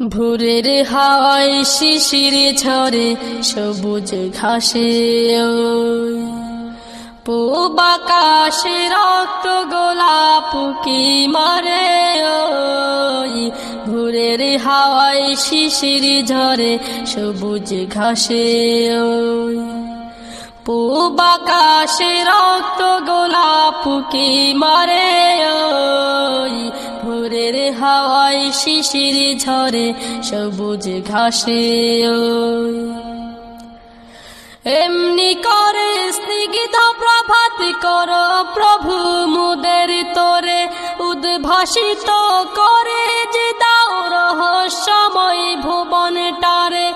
ভোরের হাওয়ায় শিশির ঝরে সবুজ ঘাসে। পূব রক্ত গোলাপ কি মারে ভোরের হাওয়ায় শিশির ঝরে সবুজ ঘাসে পূব আকাশে রক্ত গোলাপ কি মারে ভোরের হাওয়ায় শিশির ঝরে সবুজ ঘাসে এমনি করে স্নিগ্ধ প্রভাত কর প্রভু মুদের তোরে, উদ্ভাসিত করে যে দাও রহস্যময় ভুবনটারে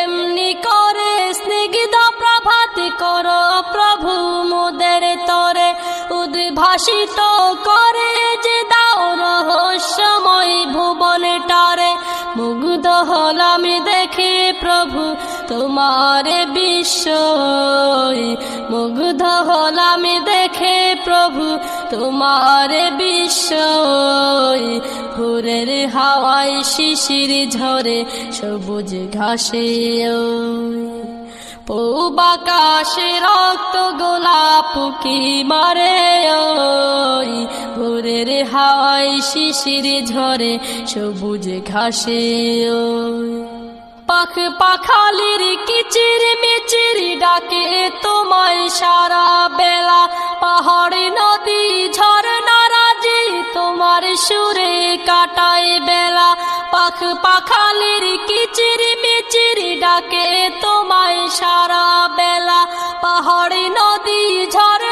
এমনি করে স্নিগ্ধ প্রভাত কর প্রভু মুদের তোরে, উদ্ভাসিত করে তোমার বিশ্ব মুগ্ধ হলাম দেখে প্রভু, তোমার বিশ্ব ভোরের হাওয়ায় শিশির ঝরে সবুজ ঘাসে পূব আকাশে রক্ত গোলাপ কি মারে ভোরের হাওয়ায় শিশির ঝরে সবুজ ঘাসে ওই পাখ পাখালির কিচির মিচির ডাকে তোমায় সারা বেলা। পাহাড়, নদী ঝরনা রাজি তোমার সুরে কাটায় বেলা। পাখ পাখালির কিচির মিচির ডাকে তোমায় সারা বেলা। পাহাড়, নদী রাজি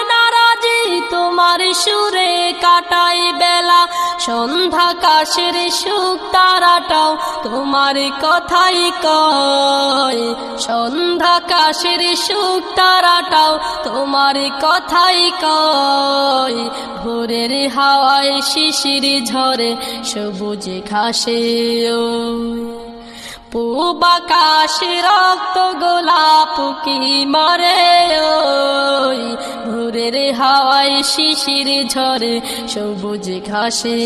তোমার সুরে কাটাই বেলা। সন্ধ্যা কাশের সুখ তারাটাও তোমার কথাই কয়। সন্ধ্যা কাশের সুখ তারাটাও তোমার কথাই কয়। ভোরের হাওয়ায় শিশির ঝরে সবুজ ঘাসে পূব আকাশে রক্ত গোলাপ কি মরে ওই ভোরের হাওয়ায় শিশির ঝরে, সবুজ ঘাসে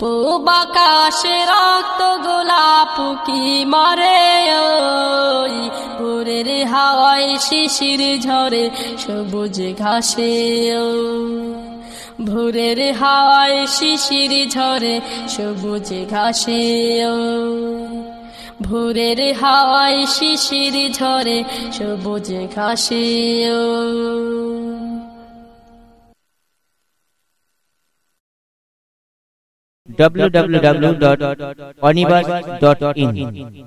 পূব আকাশে রক্ত গোলাপ কি মরে ওই ভোরের হাওয়ায় শিশির ঝরে, সবুজ ঘাসে ভোরের হাওয়ায় শিশির ঝরে, সবুজ ঘাসে ভোরের হাওয়ায় শিশির ঝরে সবুজ ঘাসে www.onibus.in